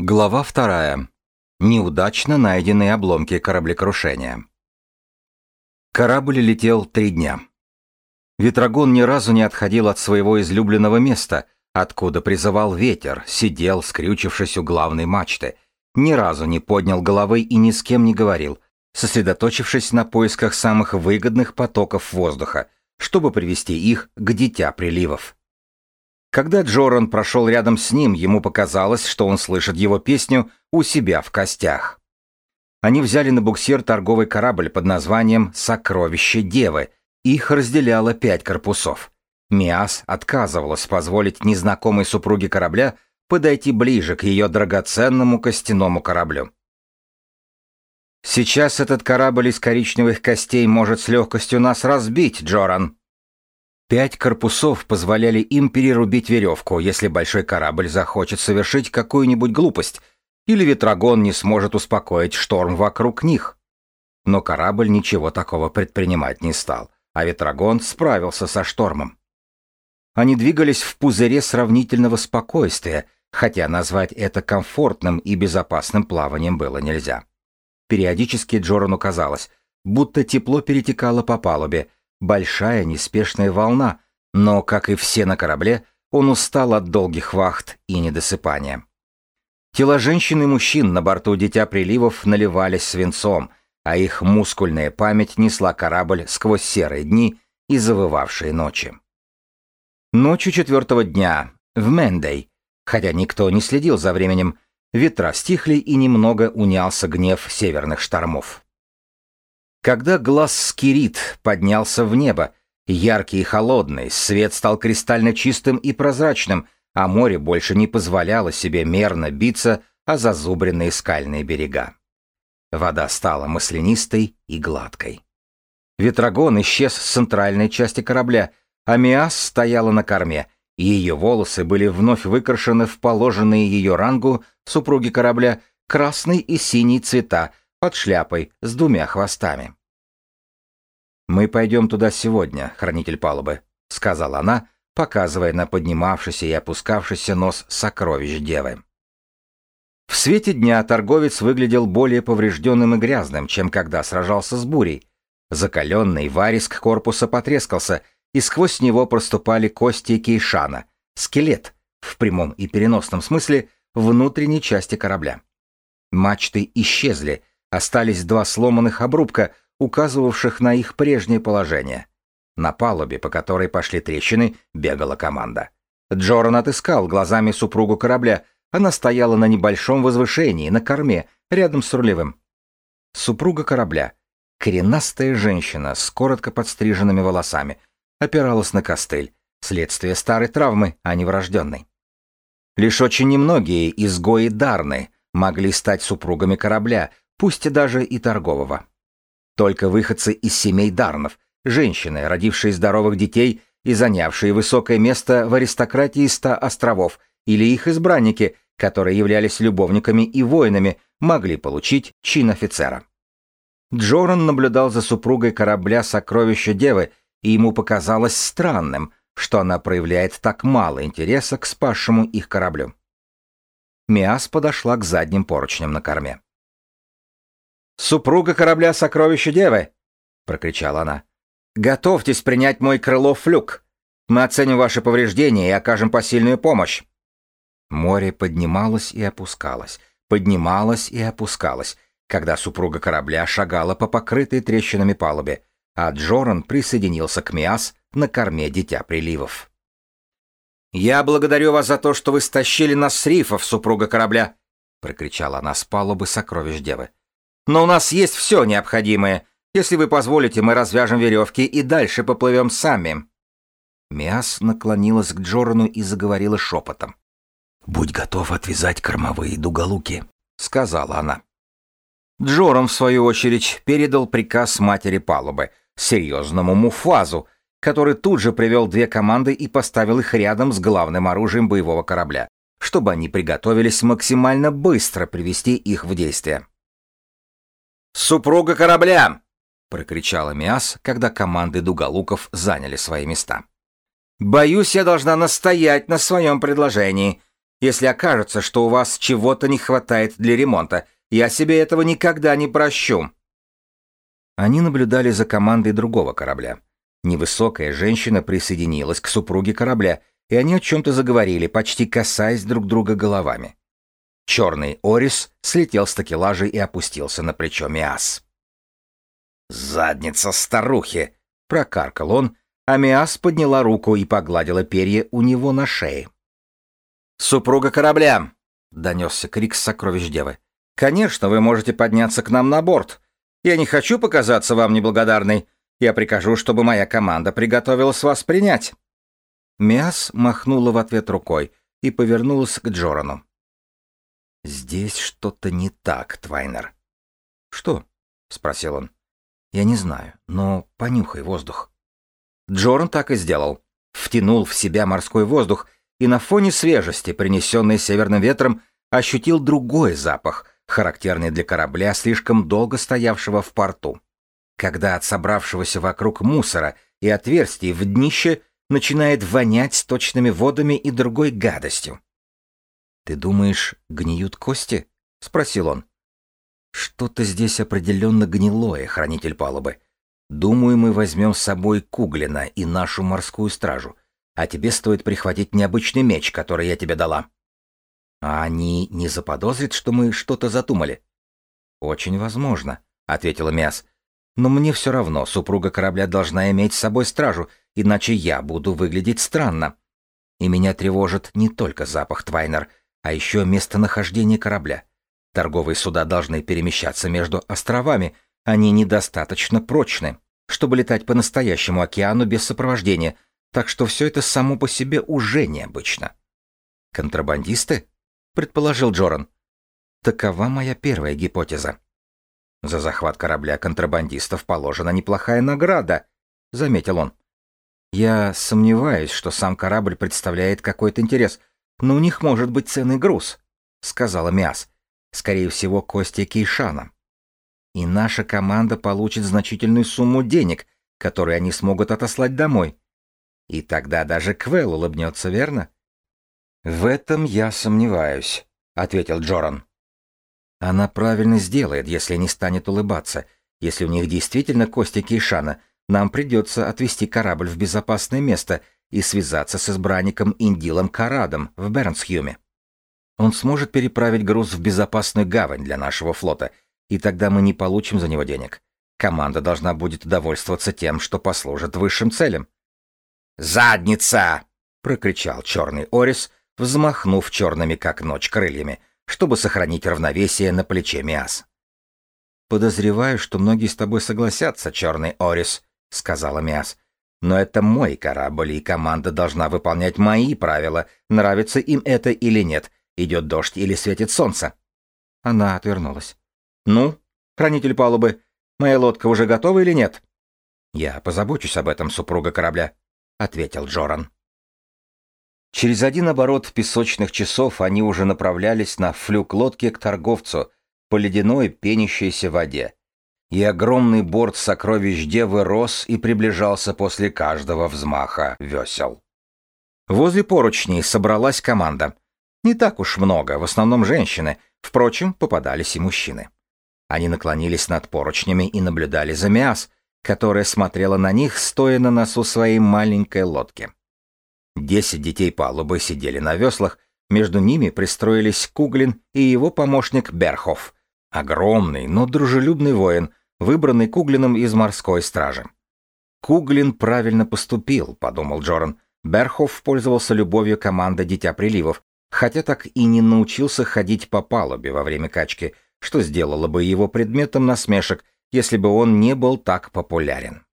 Глава вторая. Неудачно найденные обломки кораблекрушения. Корабль летел три дня. Ветрогон ни разу не отходил от своего излюбленного места, откуда призывал ветер, сидел, скрючившись у главной мачты, ни разу не поднял головы и ни с кем не говорил, сосредоточившись на поисках самых выгодных потоков воздуха, чтобы привести их к дитя приливов. Когда Джоран прошел рядом с ним, ему показалось, что он слышит его песню у себя в костях. Они взяли на буксир торговый корабль под названием «Сокровище Девы». Их разделяло пять корпусов. Миас отказывалась позволить незнакомой супруге корабля подойти ближе к ее драгоценному костяному кораблю. «Сейчас этот корабль из коричневых костей может с легкостью нас разбить, Джоран», Пять корпусов позволяли им перерубить веревку, если большой корабль захочет совершить какую-нибудь глупость, или ветрогон не сможет успокоить шторм вокруг них. Но корабль ничего такого предпринимать не стал, а ветрогон справился со штормом. Они двигались в пузыре сравнительного спокойствия, хотя назвать это комфортным и безопасным плаванием было нельзя. Периодически Джорану казалось, будто тепло перетекало по палубе, большая неспешная волна, но, как и все на корабле, он устал от долгих вахт и недосыпания. Тела женщин и мужчин на борту Дитя Приливов наливались свинцом, а их мускульная память несла корабль сквозь серые дни и завывавшие ночи. Ночью четвертого дня, в Мендей, хотя никто не следил за временем, ветра стихли и немного унялся гнев северных штормов. Когда глаз Скирит поднялся в небо, яркий и холодный, свет стал кристально чистым и прозрачным, а море больше не позволяло себе мерно биться о зазубренные скальные берега. Вода стала маслянистой и гладкой. Ветрогон исчез с центральной части корабля, а Миас стояла на корме, и ее волосы были вновь выкрашены в положенные ее рангу супруги корабля красный и синий цвета, под шляпой с двумя хвостами. «Мы пойдем туда сегодня, хранитель палубы», — сказала она, показывая на поднимавшийся и опускавшийся нос сокровищ девы. В свете дня торговец выглядел более поврежденным и грязным, чем когда сражался с бурей. Закаленный вариск корпуса потрескался, и сквозь него проступали кости кейшана, скелет, в прямом и переносном смысле, внутренней части корабля. Мачты исчезли, Остались два сломанных обрубка, указывавших на их прежнее положение. На палубе, по которой пошли трещины, бегала команда. Джоран отыскал глазами супругу корабля. Она стояла на небольшом возвышении, на корме, рядом с рулевым. Супруга корабля, коренастая женщина с коротко подстриженными волосами, опиралась на костыль, следствие старой травмы, а не врожденной. Лишь очень немногие изгои Дарны могли стать супругами корабля, пусть даже и торгового. Только выходцы из семей Дарнов, женщины, родившие здоровых детей и занявшие высокое место в аристократии ста островов, или их избранники, которые являлись любовниками и воинами, могли получить чин офицера. Джоран наблюдал за супругой корабля «Сокровища Девы», и ему показалось странным, что она проявляет так мало интереса к спасшему их кораблю. Миас подошла к задним поручням на корме. «Супруга корабля «Сокровище Девы!»» — прокричала она. «Готовьтесь принять мой крыло флюк. Мы оценим ваши повреждения и окажем посильную помощь». Море поднималось и опускалось, поднималось и опускалось, когда супруга корабля шагала по покрытой трещинами палубе, а Джоран присоединился к Миас на корме Дитя Приливов. «Я благодарю вас за то, что вы стащили нас с рифов, супруга корабля!» — прокричала она с палубы сокровищ девы. Но у нас есть все необходимое. Если вы позволите, мы развяжем веревки и дальше поплывем сами». Миас наклонилась к Джорану и заговорила шепотом. «Будь готов отвязать кормовые дуголуки», — сказала она. Джоран, в свою очередь, передал приказ матери палубы, серьезному Муфазу, который тут же привел две команды и поставил их рядом с главным оружием боевого корабля, чтобы они приготовились максимально быстро привести их в действие. «Супруга корабля!» — прокричала Миас, когда команды дуголуков заняли свои места. «Боюсь, я должна настоять на своем предложении. если окажется, что у вас чего-то не хватает для ремонта. Я себе этого никогда не прощу». Они наблюдали за командой другого корабля. Невысокая женщина присоединилась к супруге корабля, и они о чем-то заговорили, почти касаясь друг друга головами. Черный Орис слетел с такелажа и опустился на плечо Миас. «Задница старухи!» — прокаркал он, а Миас подняла руку и погладила перья у него на шее. «Супруга корабля!» — донесся крик с сокровищ девы. «Конечно, вы можете подняться к нам на борт. Я не хочу показаться вам неблагодарной. Я прикажу, чтобы моя команда приготовилась вас принять». Миас махнула в ответ рукой и повернулась к Джорану. «Здесь что-то не так, Твайнер». «Что?» — спросил он. «Я не знаю, но понюхай воздух». Джоран так и сделал. Втянул в себя морской воздух и на фоне свежести, принесенной северным ветром, ощутил другой запах, характерный для корабля, слишком долго стоявшего в порту. Когда от собравшегося вокруг мусора и отверстий в днище начинает вонять точными водами и другой гадостью. «Ты думаешь, гниют кости?» — спросил он. «Что-то здесь определенно гнилое, хранитель палубы. Думаю, мы возьмем с собой Куглина и нашу морскую стражу, а тебе стоит прихватить необычный меч, который я тебе дала». «А они не заподозрят, что мы что-то затумали?» «Очень возможно», — ответила Мяс. «Но мне все равно, супруга корабля должна иметь с собой стражу, иначе я буду выглядеть странно. И меня тревожит не только запах Твайнер, а еще местонахождение корабля. Торговые суда должны перемещаться между островами, они недостаточно прочны, чтобы летать по настоящему океану без сопровождения, так что все это само по себе уже необычно. «Контрабандисты?» — предположил Джоран. «Такова моя первая гипотеза». «За захват корабля контрабандистов положена неплохая награда», — заметил он. «Я сомневаюсь, что сам корабль представляет какой-то интерес, но у них может быть ценный груз», — сказала Миас. «Скорее всего, кости Кейшана. И наша команда получит значительную сумму денег, которые они смогут отослать домой. И тогда даже Квел улыбнется, верно?» «В этом я сомневаюсь», — ответил Джоран. «Она правильно сделает, если не станет улыбаться. Если у них действительно кости Кейшана, нам придется отвезти корабль в безопасное место и связаться с избранником Индилом Карадом в Бернсхюме. Он сможет переправить груз в безопасную гавань для нашего флота, и тогда мы не получим за него денег. Команда должна будет довольствоваться тем, что послужит высшим целям. «Задница!» — прокричал черный Орис, взмахнув черными как ночь крыльями, чтобы сохранить равновесие на плече Миас. «Подозреваю, что многие с тобой согласятся, черный Орис», — сказала Миас. Но это мой корабль, и команда должна выполнять мои правила, нравится им это или нет, идет дождь или светит солнце. Она отвернулась. «Ну, хранитель палубы, моя лодка уже готова или нет?» «Я позабочусь об этом, супруга корабля», — ответил Джоран. Через один оборот песочных часов они уже направлялись на флюк лодки к торговцу по ледяной пенящейся воде, и огромный борт сокровищ Девы рос и приближался после каждого взмаха весел. Возле поручней собралась команда. Не так уж много, в основном женщины, впрочем, попадались и мужчины. Они наклонились над поручнями и наблюдали за Миас, которая смотрела на них, стоя на носу своей маленькой лодки. Десять детей палубы сидели на веслах, между ними пристроились Куглин и его помощник Берхов, огромный, но дружелюбный воин, выбранный Куглином из морской стражи. «Куглин правильно поступил», — подумал Джоран. Берхоф пользовался любовью команды «Дитя приливов», хотя так и не научился ходить по палубе во время качки, что сделало бы его предметом насмешек, если бы он не был так популярен.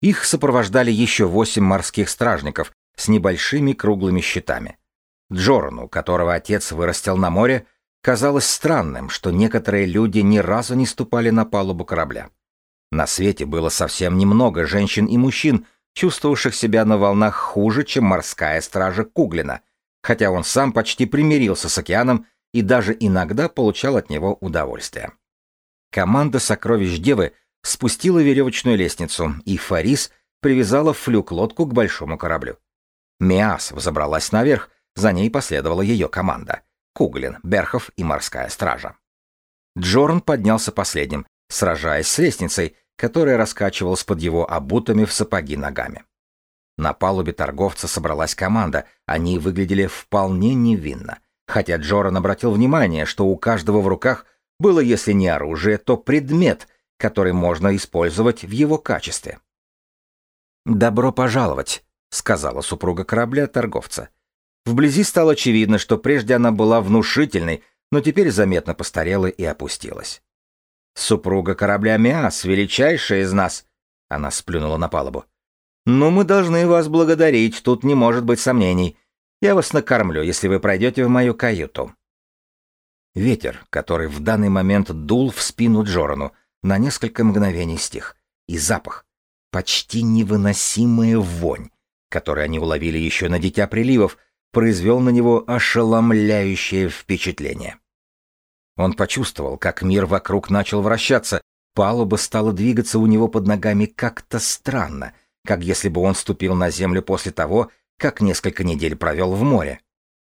Их сопровождали еще восемь морских стражников с небольшими круглыми щитами. Джорану, которого отец вырастил на море, Казалось странным, что некоторые люди ни разу не ступали на палубу корабля. На свете было совсем немного женщин и мужчин, чувствовавших себя на волнах хуже, чем морская стража Куглина, хотя он сам почти примирился с океаном и даже иногда получал от него удовольствие. Команда «Сокровищ Девы» спустила веревочную лестницу, и Фарис привязала флюк-лодку к большому кораблю. Миас взобралась наверх, За ней последовала ее команда — Куглин, Берхов и морская стража. Джорн поднялся последним, сражаясь с лестницей, которая раскачивалась под его обутыми в сапоги ногами. На палубе торговца собралась команда, они выглядели вполне невинно, хотя Джоран обратил внимание, что у каждого в руках было, если не оружие, то предмет, который можно использовать в его качестве. «Добро пожаловать», — сказала супруга корабля торговца. Вблизи стало очевидно, что прежде она была внушительной, но теперь заметно постарела и опустилась. «Супруга корабля Миас, величайшая из нас!» Она сплюнула на палубу. «Ну, мы должны вас благодарить, тут не может быть сомнений. Я вас накормлю, если вы пройдете в мою каюту». Ветер, который в данный момент дул в спину Джорану, на несколько мгновений стих. И запах. Почти невыносимая вонь, которую они уловили еще на Дитя Приливов, произвел на него ошеломляющее впечатление. Он почувствовал, как мир вокруг начал вращаться, палуба стала двигаться у него под ногами как-то странно, как если бы он ступил на землю после того, как несколько недель провел в море.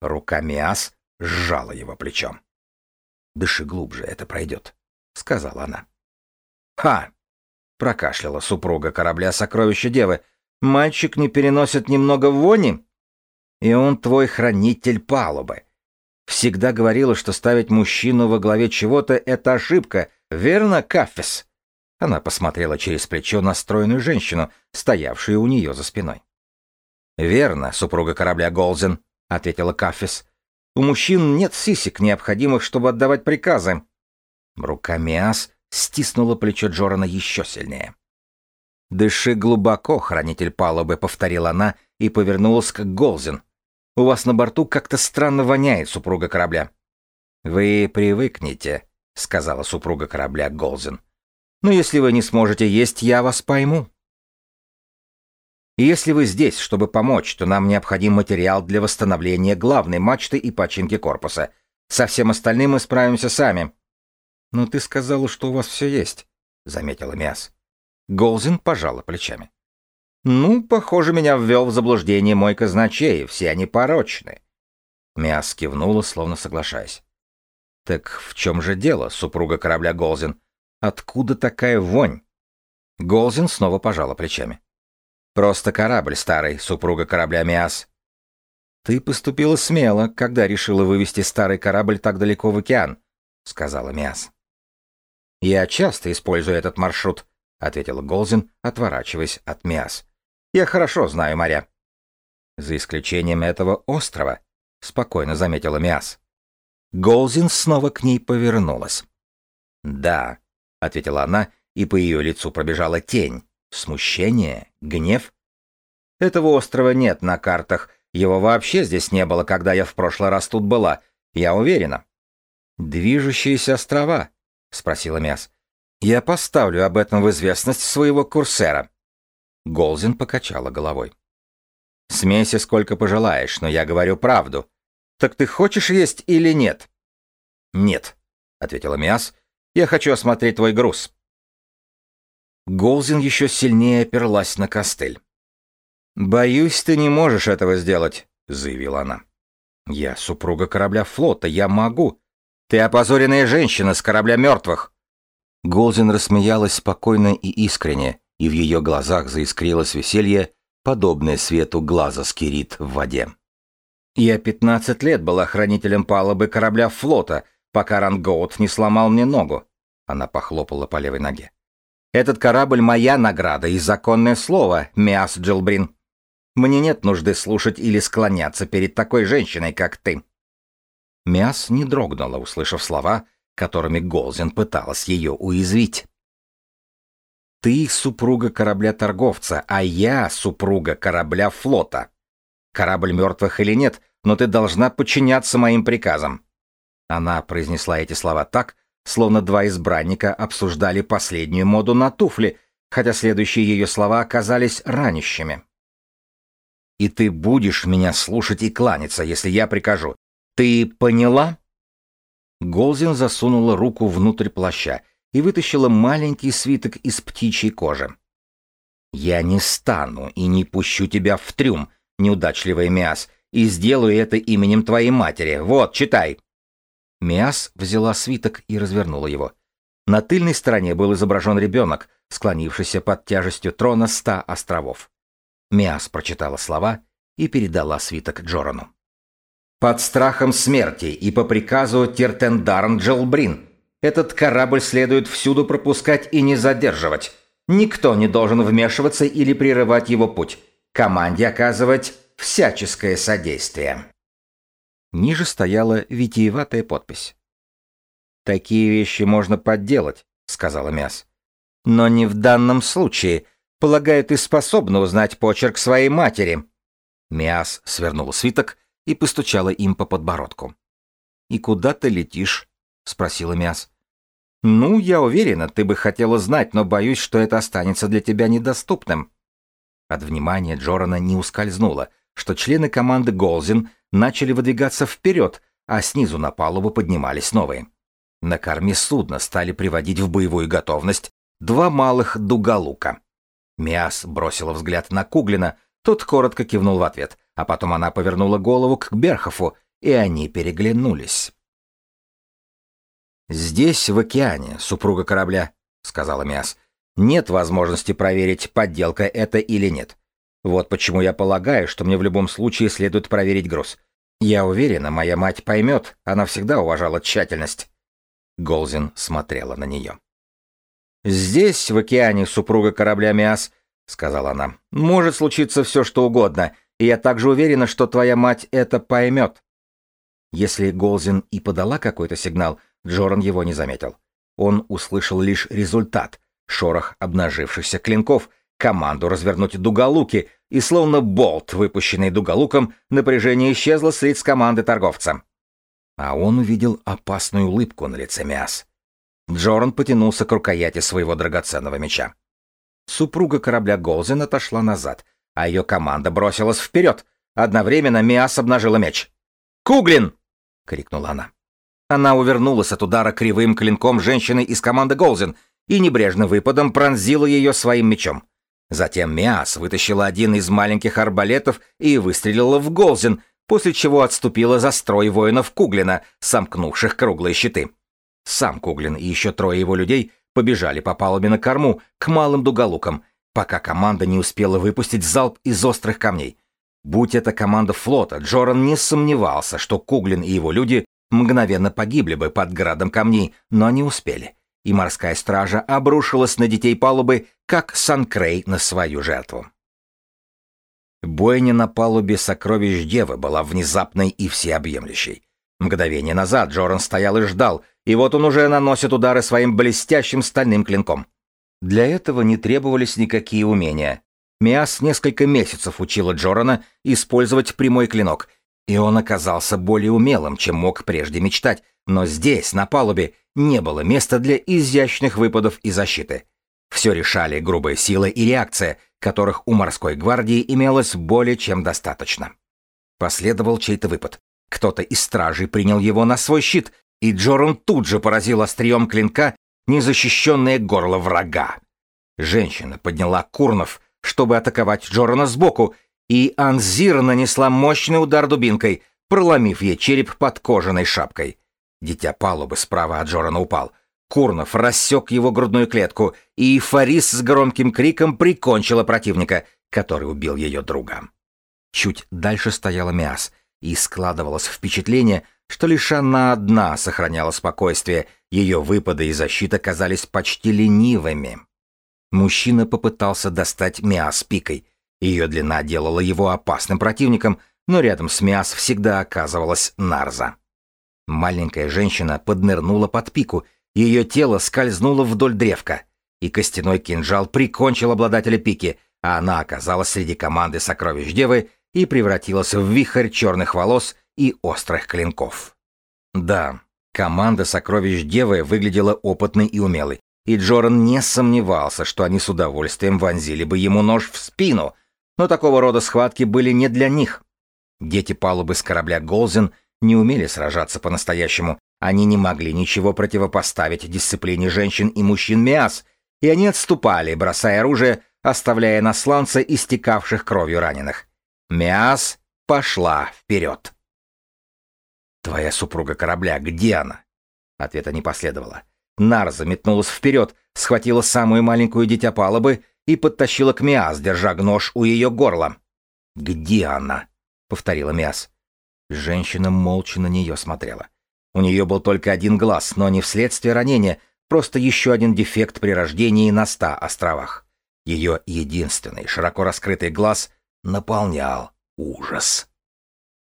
Рука Миас сжала его плечом. «Дыши глубже, это пройдет», — сказала она. «Ха!» — прокашляла супруга корабля «Сокровища Девы». «Мальчик не переносит немного вони?» «И он твой хранитель палубы. Всегда говорила, что ставить мужчину во главе чего-то — это ошибка, верно, Каффис?» Она посмотрела через плечо на стройную женщину, стоявшую у нее за спиной. «Верно, супруга корабля Голзен», — ответила Каффис. «У мужчин нет сисек, необходимых, чтобы отдавать приказы». Рука Миас стиснула плечо Джорана еще сильнее. «Дыши глубоко, хранитель палубы», — повторила она и повернулась к Голзен. У вас на борту как-то странно воняет, супруга корабля». «Вы привыкнете», — сказала супруга корабля Голзен. «Но если вы не сможете есть, я вас пойму». «Если вы здесь, чтобы помочь, то нам необходим материал для восстановления главной мачты и починки корпуса. Со всем остальным мы справимся сами». «Но ты сказала, что у вас все есть», — заметила Миас. Голзин пожала плечами. «Ну, похоже, меня ввел в заблуждение мой казначей, все они порочны». Миас кивнула, словно соглашаясь. «Так в чем же дело, супруга корабля Голзин? Откуда такая вонь?» Голзин снова пожала плечами. «Просто корабль старый, супруга корабля Миас». «Ты поступила смело, когда решила вывести старый корабль так далеко в океан», — сказала Миас. «Я часто использую этот маршрут», — ответила Голзин, отворачиваясь от Миас. Я хорошо знаю моря. За исключением этого острова, спокойно заметила Миас. Голзин снова к ней повернулась. Да, ответила она, и по ее лицу пробежала тень. Смущение, гнев. Этого острова нет на картах. Его вообще здесь не было, когда я в прошлый раз тут была. Я уверена. Движущиеся острова? спросила Миас. Я поставлю об этом в известность своего курсера. Голзин покачала головой. «Смейся сколько пожелаешь, но я говорю правду. Так ты хочешь есть или нет?» «Нет», — ответила Миас. «Я хочу осмотреть твой груз». Голзин еще сильнее оперлась на костыль. «Боюсь, ты не можешь этого сделать», — заявила она. «Я супруга корабля флота, я могу. Ты опозоренная женщина с корабля мертвых». Голзин рассмеялась спокойно и искренне, и в ее глазах заискрилось веселье, подобное свету глаза скирит в воде. «Я пятнадцать лет была хранителем палубы корабля флота, пока Рангоут не сломал мне ногу». Она похлопала по левой ноге. «Этот корабль — моя награда и законное слово, Миас Джилбрин. Мне нет нужды слушать или склоняться перед такой женщиной, как ты». Миас не дрогнула, услышав слова, которыми Голзин пыталась ее уязвить. Ты супруга корабля-торговца, а я супруга корабля-флота. Корабль мертвых или нет, но ты должна подчиняться моим приказам». Она произнесла эти слова так, словно два избранника обсуждали последнюю моду на туфли, хотя следующие ее слова оказались ранящими. «И ты будешь меня слушать и кланяться, если я прикажу. Ты поняла?» Голзин засунула руку внутрь плаща и вытащила маленький свиток из птичьей кожи. «Я не стану и не пущу тебя в трюм, неудачливый Миас, и сделаю это именем твоей матери. Вот, читай». Миас взяла свиток и развернула его. На тыльной стороне был изображен ребенок, склонившийся под тяжестью трона ста островов. Миас прочитала слова и передала свиток Джорану. «Под страхом смерти и по приказу Тертендарн Джелбрин этот корабль следует всюду пропускать и не задерживать. Никто не должен вмешиваться или прерывать его путь. Команде оказывать всяческое содействие». Ниже стояла витиеватая подпись. «Такие вещи можно подделать», — сказала Мяс. «Но не в данном случае. Полагаю, ты способна узнать почерк своей матери». Мяс свернула свиток и постучала им по подбородку. «И куда ты летишь?» — спросила Мяс. «Ну, я уверена, ты бы хотела знать, но боюсь, что это останется для тебя недоступным». От внимания Джорана не ускользнуло, что члены команды Голзин начали выдвигаться вперед, а снизу на палубу поднимались новые. На корме судна стали приводить в боевую готовность два малых дугалука. Миас бросила взгляд на Куглина, тот коротко кивнул в ответ, а потом она повернула голову к Берхофу, и они переглянулись. «Здесь, в океане, супруга корабля», — сказала Миас, — «нет возможности проверить, подделка это или нет. Вот почему я полагаю, что мне в любом случае следует проверить груз. Я уверена, моя мать поймет, она всегда уважала тщательность». Голзин смотрела на нее. «Здесь, в океане, супруга корабля Миас», — сказала она, — «может случиться все, что угодно, и я также уверена, что твоя мать это поймет». Если Голзин и подала какой-то сигнал, Джоран его не заметил. Он услышал лишь результат — шорох обнажившихся клинков, команду развернуть дуголуки, и словно болт, выпущенный дуголуком, напряжение исчезло с лиц команды торговца а он увидел опасную улыбку на лице Миас. Джоран потянулся к рукояти своего драгоценного меча. Супруга корабля Голзен отошла назад, а ее команда бросилась вперед. Одновременно Миас обнажила меч. «Куглин!» — крикнула она. Она увернулась от удара кривым клинком женщины из команды Голзен и небрежным выпадом пронзила ее своим мечом. Затем Миас вытащила один из маленьких арбалетов и выстрелила в Голзен, после чего отступила за строй воинов Куглина, сомкнувших круглые щиты. Сам Куглин и еще трое его людей побежали по палубе на корму к малым дуголукам, пока команда не успела выпустить залп из острых камней. Будь это команда флота, Джоран не сомневался, что Куглин и его люди мгновенно погибли бы под градом камней, но не успели. И морская стража обрушилась на детей палубы, как Санкрей на свою жертву. Бойня на палубе сокровищ Девы была внезапной и всеобъемлющей. Мгновение назад Джоран стоял и ждал, и вот он уже наносит удары своим блестящим стальным клинком. Для этого не требовались никакие умения. Миас несколько месяцев учила Джорана использовать прямой клинок, и он оказался более умелым, чем мог прежде мечтать, но здесь, на палубе, не было места для изящных выпадов и защиты. Все решали грубая сила и реакция — которых у морской гвардии имелось более чем достаточно. Последовал чей-то выпад. Кто-то из стражей принял его на свой щит, и Джоран тут же поразил острием клинка незащищенное горло врага. Женщина подняла Курнов, чтобы атаковать Джорана сбоку, и Анзир нанесла мощный удар дубинкой, проломив ей череп под кожаной шапкой. Дитя палубы справа от Джорана упал. Курнов рассек его грудную клетку, и Фарис с громким криком прикончила противника, который убил ее друга. Чуть дальше стояла Миас, и складывалось впечатление, что лишь она одна сохраняла спокойствие, ее выпады и защита казались почти ленивыми. Мужчина попытался достать Миас пикой. Ее длина делала его опасным противником, но рядом с Миас всегда оказывалась Нарза. Маленькая женщина поднырнула под пику ее тело скользнуло вдоль древка, и костяной кинжал прикончил обладателя пики, а она оказалась среди команды сокровищ девы и превратилась в вихрь черных волос и острых клинков. Да, команда сокровищ девы выглядела опытной и умелой, и Джоран не сомневался, что они с удовольствием вонзили бы ему нож в спину, но такого рода схватки были не для них. Дети палубы с корабля Голзен не умели сражаться по-настоящему, они не могли ничего противопоставить дисциплине женщин и мужчин Миас, и они отступали, бросая оружие, оставляя на сланце истекавших кровью раненых. Миас пошла вперед. «Твоя супруга корабля, где она?» Ответа не последовало. Нарза метнулась вперед, схватила самую маленькую дитя палубы и подтащила к Миас, держа нож у ее горла. «Где она?» — повторила Миас. Женщина молча на нее смотрела. У нее был только один глаз, но не вследствие ранения, просто еще один дефект при рождении на ста островах. Ее единственный широко раскрытый глаз наполнял ужас.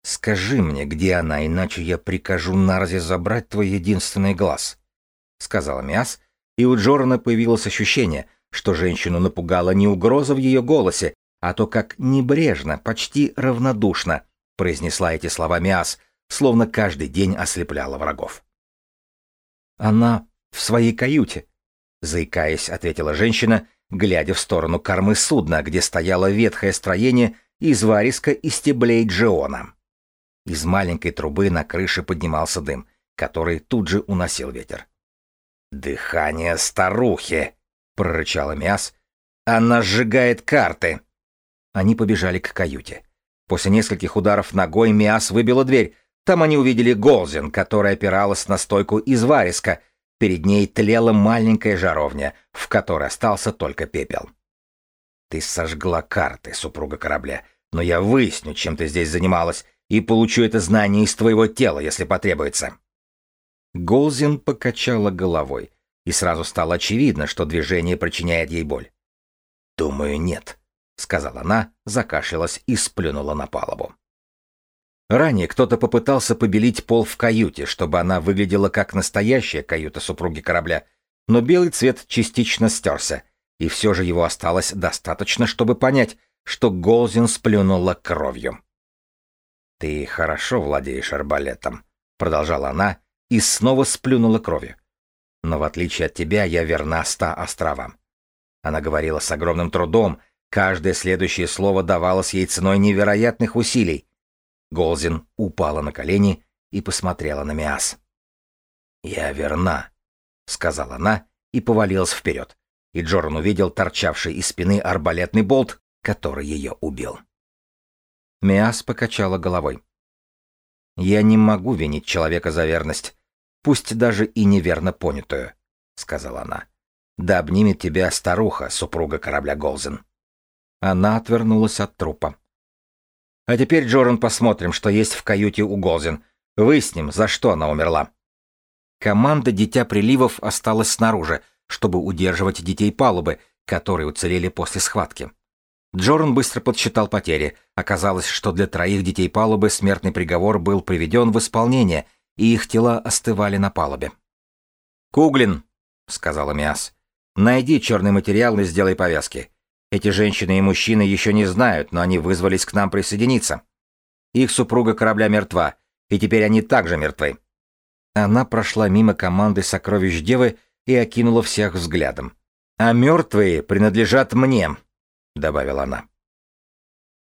«Скажи мне, где она, иначе я прикажу Нарзе забрать твой единственный глаз», — сказала Миас, и у Джорана появилось ощущение, что женщину напугала не угроза в ее голосе, а то, как небрежно, почти равнодушно произнесла эти слова Миас, словно каждый день ослепляла врагов. «Она в своей каюте», — заикаясь, ответила женщина, глядя в сторону кормы судна, где стояло ветхое строение из вариска и стеблей Джиона. Из маленькой трубы на крыше поднимался дым, который тут же уносил ветер. «Дыхание старухи!» — прорычала Миас. «Она сжигает карты!» Они побежали к каюте. После нескольких ударов ногой Миас выбила дверь. Там они увидели Голзин, которая опиралась на стойку из вариска. Перед ней тлела маленькая жаровня, в которой остался только пепел. «Ты сожгла карты, супруга корабля, но я выясню, чем ты здесь занималась, и получу это знание из твоего тела, если потребуется». Голзин покачала головой, и сразу стало очевидно, что движение причиняет ей боль. «Думаю, нет», — сказала она, закашлялась и сплюнула на палубу. Ранее кто-то попытался побелить пол в каюте, чтобы она выглядела как настоящая каюта супруги корабля, но белый цвет частично стерся, и все же его осталось достаточно, чтобы понять, что Голзин сплюнула кровью. «Ты хорошо владеешь арбалетом», — продолжала она и снова сплюнула кровью. «Но в отличие от тебя я верна ста островам». Она говорила с огромным трудом, каждое следующее слово давалось ей ценой невероятных усилий. Голзин упала на колени и посмотрела на Миас. «Я верна», — сказала она и повалилась вперед, и Джоран увидел торчавший из спины арбалетный болт, который ее убил. Миас покачала головой. «Я не могу винить человека за верность, пусть даже и неверно понятую», — сказала она. «Да обнимет тебя старуха, супруга корабля Голзен». Она отвернулась от трупа. «А теперь, Джоран, посмотрим, что есть в каюте у Голзен. Выясним, за что она умерла». Команда «Дитя приливов» осталась снаружи, чтобы удерживать детей палубы, которые уцелели после схватки. Джоран быстро подсчитал потери. Оказалось, что для троих детей палубы смертный приговор был приведен в исполнение, и их тела остывали на палубе. «Куглин», — сказала Миас, — «найди черный материал и сделай повязки. Эти женщины и мужчины еще не знают, но они вызвались к нам присоединиться. Их супруга корабля мертва, и теперь они также мертвы». Она прошла мимо команды сокровищ Девы и окинула всех взглядом. «А мертвые принадлежат мне», — добавила она.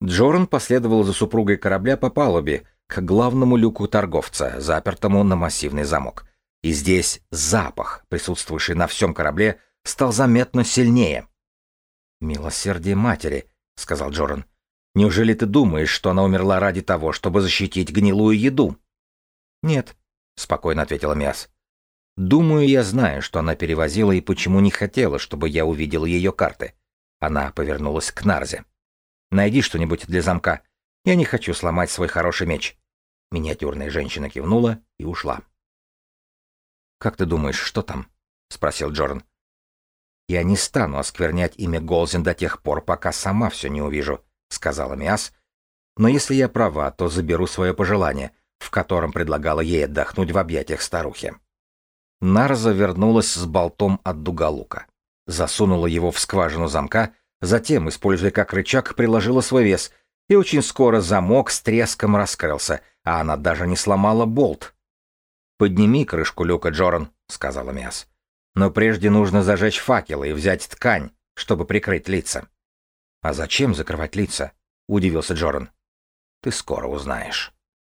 Джоран последовал за супругой корабля по палубе к главному люку торговца, запертому на массивный замок. И здесь запах, присутствующий на всем корабле, стал заметно сильнее. «Милосердие матери», — сказал Джоран. «Неужели ты думаешь, что она умерла ради того, чтобы защитить гнилую еду?» «Нет», — спокойно ответила Миас. «Думаю, я знаю, что она перевозила и почему не хотела, чтобы я увидел ее карты. Она повернулась к Нарзе. «Найди что-нибудь для замка. Я не хочу сломать свой хороший меч». Миниатюрная женщина кивнула и ушла. «Как ты думаешь, что там?» — спросил Джоран. «Я не стану осквернять имя Голзин до тех пор, пока сама все не увижу», — сказала Миас. «Но если я права, то заберу свое пожелание, в котором предлагала ей отдохнуть в объятиях старухи». Нарза вернулась с болтом от дугалука засунула его в скважину замка, затем, используя как рычаг, приложила свой вес, и очень скоро замок с треском раскрылся, а она даже не сломала болт. «Подними крышку люка, Джоран», — сказала Миас. «Но прежде нужно зажечь факелы и взять ткань, чтобы прикрыть лица». «А зачем закрывать лица?» — удивился Джоран. «Ты скоро узнаешь».